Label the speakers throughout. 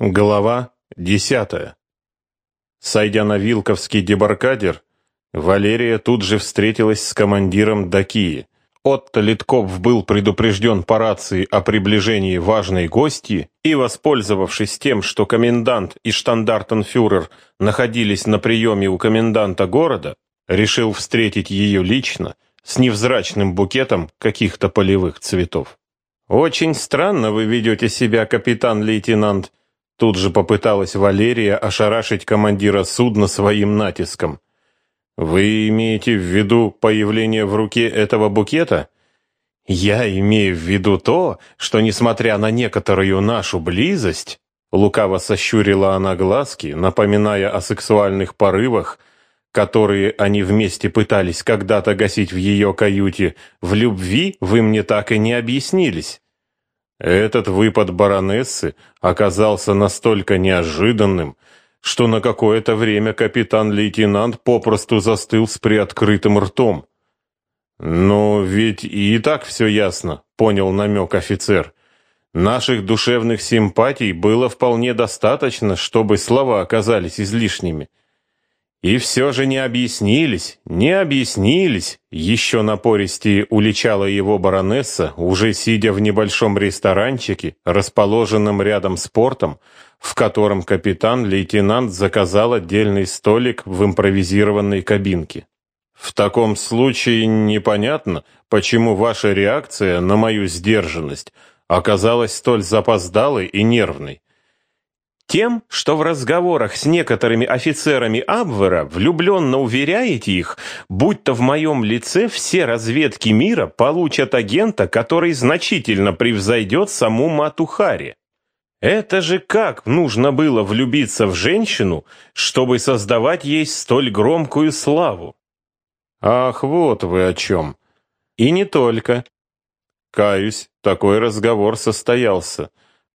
Speaker 1: Глава десятая. Сойдя на Вилковский дебаркадер, Валерия тут же встретилась с командиром Дакии. Отто Литков был предупрежден по рации о приближении важной гости и, воспользовавшись тем, что комендант и штандартенфюрер находились на приеме у коменданта города, решил встретить ее лично с невзрачным букетом каких-то полевых цветов. «Очень странно вы ведете себя, капитан-лейтенант», Тут же попыталась Валерия ошарашить командира судна своим натиском. «Вы имеете в виду появление в руке этого букета?» «Я имею в виду то, что, несмотря на некоторую нашу близость...» Лукаво сощурила она глазки, напоминая о сексуальных порывах, которые они вместе пытались когда-то гасить в ее каюте, в любви вы мне так и не объяснились. Этот выпад баронессы оказался настолько неожиданным, что на какое-то время капитан-лейтенант попросту застыл с приоткрытым ртом. «Но ведь и так все ясно», — понял намек офицер. «Наших душевных симпатий было вполне достаточно, чтобы слова оказались излишними. И все же не объяснились, не объяснились, еще напористее уличала его баронесса, уже сидя в небольшом ресторанчике, расположенном рядом с портом, в котором капитан-лейтенант заказал отдельный столик в импровизированной кабинке. В таком случае непонятно, почему ваша реакция на мою сдержанность оказалась столь запоздалой и нервной. Тем, что в разговорах с некоторыми офицерами Абвера влюбленно уверяете их, будто в моем лице все разведки мира получат агента, который значительно превзойдет саму Матухари. Это же как нужно было влюбиться в женщину, чтобы создавать ей столь громкую славу? Ах, вот вы о чем. И не только. Каюсь, такой разговор состоялся.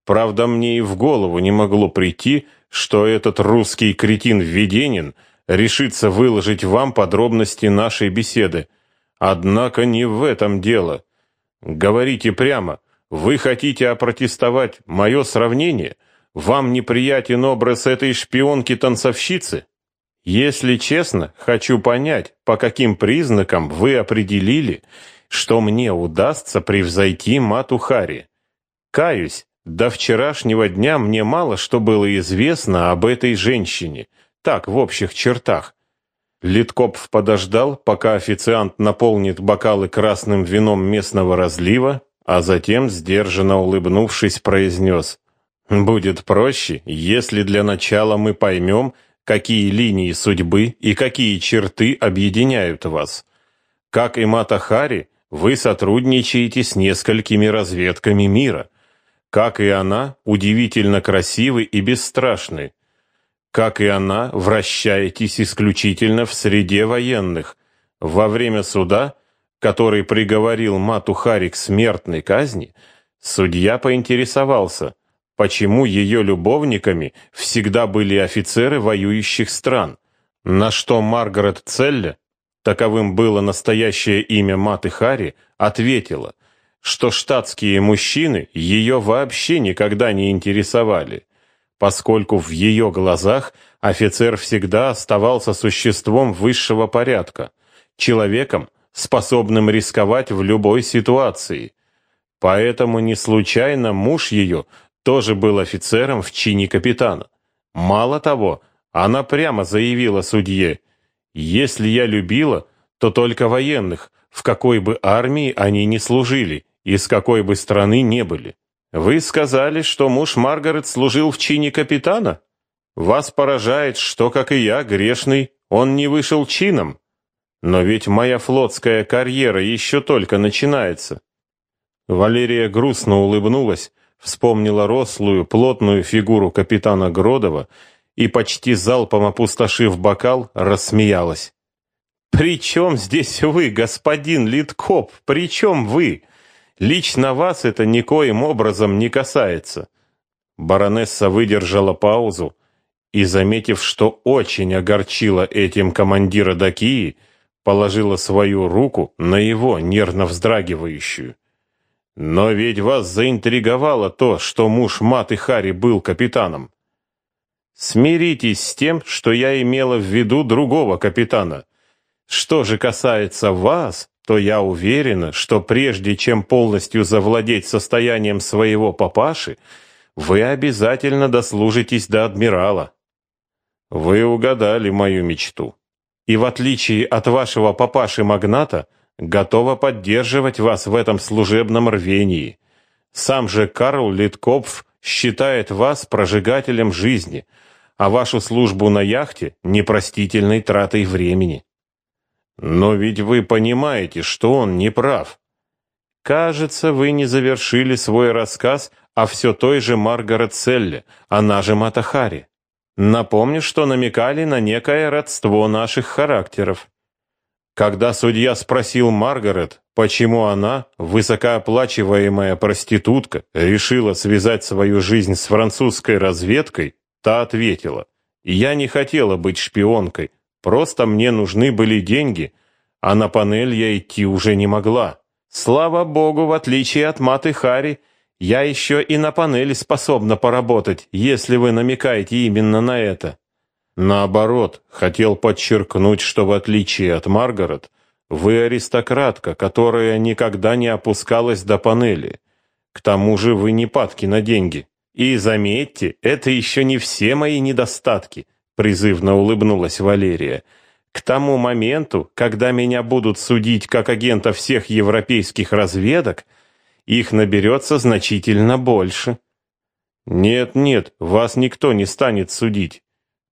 Speaker 1: Правда, мне и в голову не могло прийти, что этот русский кретин Веденин решится выложить вам подробности нашей беседы. Однако не в этом дело. Говорите прямо, вы хотите опротестовать мое сравнение? Вам неприятен образ этой шпионки-танцовщицы? Если честно, хочу понять, по каким признакам вы определили, что мне удастся превзойти Мату Хари. Каюсь, до вчерашнего дня мне мало что было известно об этой женщине, так, в общих чертах. Литкопф подождал, пока официант наполнит бокалы красным вином местного разлива, а затем, сдержанно улыбнувшись, произнес «Будет проще, если для начала мы поймем, какие линии судьбы и какие черты объединяют вас. Как и Матахари, вы сотрудничаете с несколькими разведками мира. Как и она, удивительно красивы и бесстрашны. Как и она, вращаетесь исключительно в среде военных. Во время суда, который приговорил Мату Хари к смертной казни, судья поинтересовался, почему ее любовниками всегда были офицеры воюющих стран, на что Маргарет Целле, таковым было настоящее имя Маты Хари, ответила – что штатские мужчины ее вообще никогда не интересовали, поскольку в ее глазах офицер всегда оставался существом высшего порядка, человеком, способным рисковать в любой ситуации. Поэтому не случайно муж ее тоже был офицером в чине капитана. Мало того, она прямо заявила судье, «Если я любила, то только военных, в какой бы армии они ни служили, из какой бы страны не были. Вы сказали, что муж Маргарет служил в чине капитана? Вас поражает, что, как и я, грешный, он не вышел чином. Но ведь моя флотская карьера еще только начинается. Валерия грустно улыбнулась, вспомнила рослую, плотную фигуру капитана Гродова и, почти залпом опустошив бокал, рассмеялась. «При чем здесь вы, господин Литкоп? При чем вы? Лично вас это никоим образом не касается. Баронесса выдержала паузу и, заметив, что очень огорчила этим командира Дакии, положила свою руку на его нервно вздрагивающую. Но ведь вас заинтриговало то, что муж Маты Хари был капитаном. Смиритесь с тем, что я имела в виду другого капитана. Что же касается вас, то я уверена, что прежде чем полностью завладеть состоянием своего папаши, вы обязательно дослужитесь до адмирала. Вы угадали мою мечту. И в отличие от вашего папаши-магната, готова поддерживать вас в этом служебном рвении. Сам же Карл Литкопф считает вас прожигателем жизни, а вашу службу на яхте непростительной тратой времени. Но ведь вы понимаете, что он не прав. Кажется, вы не завершили свой рассказ о все той же Маргарет Селле, она же Матахари. Напомню, что намекали на некое родство наших характеров. Когда судья спросил Маргарет, почему она, высокооплачиваемая проститутка, решила связать свою жизнь с французской разведкой, та ответила, «Я не хотела быть шпионкой, просто мне нужны были деньги, а на панель я идти уже не могла. Слава богу, в отличие от Маты Хари, я еще и на панели способна поработать, если вы намекаете именно на это». Наоборот, хотел подчеркнуть, что в отличие от Маргарет, вы аристократка, которая никогда не опускалась до панели. К тому же вы не падки на деньги. И заметьте, это еще не все мои недостатки, призывно улыбнулась Валерия. К тому моменту, когда меня будут судить как агента всех европейских разведок, их наберется значительно больше. Нет, нет, вас никто не станет судить.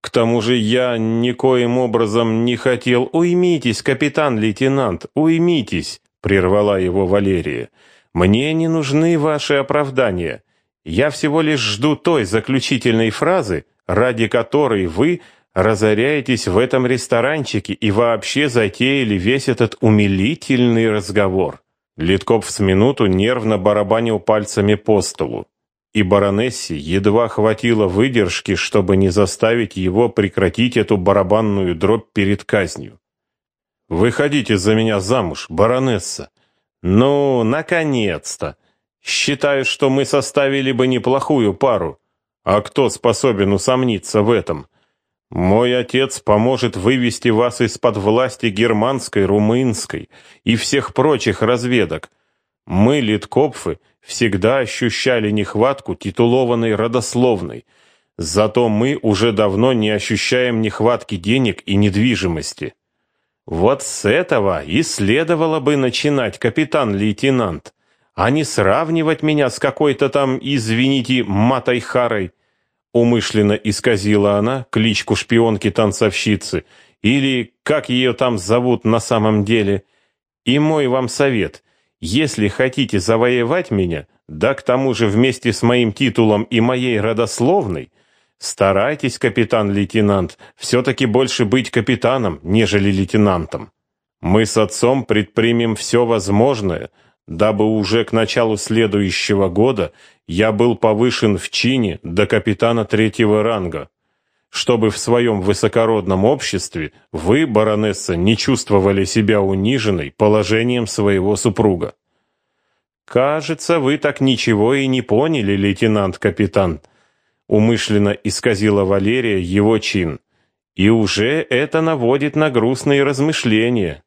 Speaker 1: К тому же я никоим образом не хотел... Уймитесь, капитан-лейтенант, уймитесь, прервала его Валерия. Мне не нужны ваши оправдания. Я всего лишь жду той заключительной фразы, ради которой вы разоряетесь в этом ресторанчике и вообще затеяли весь этот умилительный разговор. Литков с минуту нервно барабанил пальцами по столу и баронессе едва хватило выдержки, чтобы не заставить его прекратить эту барабанную дробь перед казнью. «Выходите за меня замуж, баронесса!» «Ну, наконец-то! Считаю, что мы составили бы неплохую пару. А кто способен усомниться в этом? Мой отец поможет вывести вас из-под власти германской, румынской и всех прочих разведок. Мы, Литкопфы, всегда ощущали нехватку титулованной родословной, зато мы уже давно не ощущаем нехватки денег и недвижимости. Вот с этого и следовало бы начинать, капитан-лейтенант, а не сравнивать меня с какой-то там, извините, Матайхарой. Умышленно исказила она кличку шпионки-танцовщицы, или как ее там зовут на самом деле. И мой вам совет — если хотите завоевать меня, да к тому же вместе с моим титулом и моей родословной, старайтесь, капитан-лейтенант, все-таки больше быть капитаном, нежели лейтенантом. Мы с отцом предпримем все возможное, дабы уже к началу следующего года я был повышен в чине до капитана третьего ранга, чтобы в своем высокородном обществе вы, баронесса, не чувствовали себя униженной положением своего супруга. Кажется, вы так ничего и не поняли, лейтенант-капитан, умышленно исказила Валерия его чин. И уже это наводит на грустные размышления.